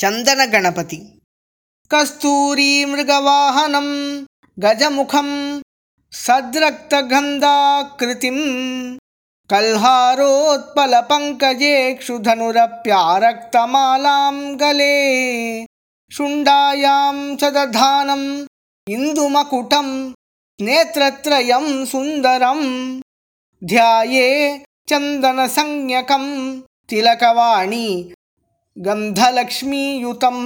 चन्दनगणपति। कस्तूरीमृगवाहनं गजमुखं सद्रक्तगन्धाकृतिम् कल्हारोत्पलपङ्कजेक्षुधनुरप्यारक्तमालां गले शुण्डायां च दधानम् इन्दुमकुटं नेत्रत्रयं सुन्दरं ध्याये चन्दनसंज्ञकं तिलकवाणी गन्धलक्ष्मीयुतम्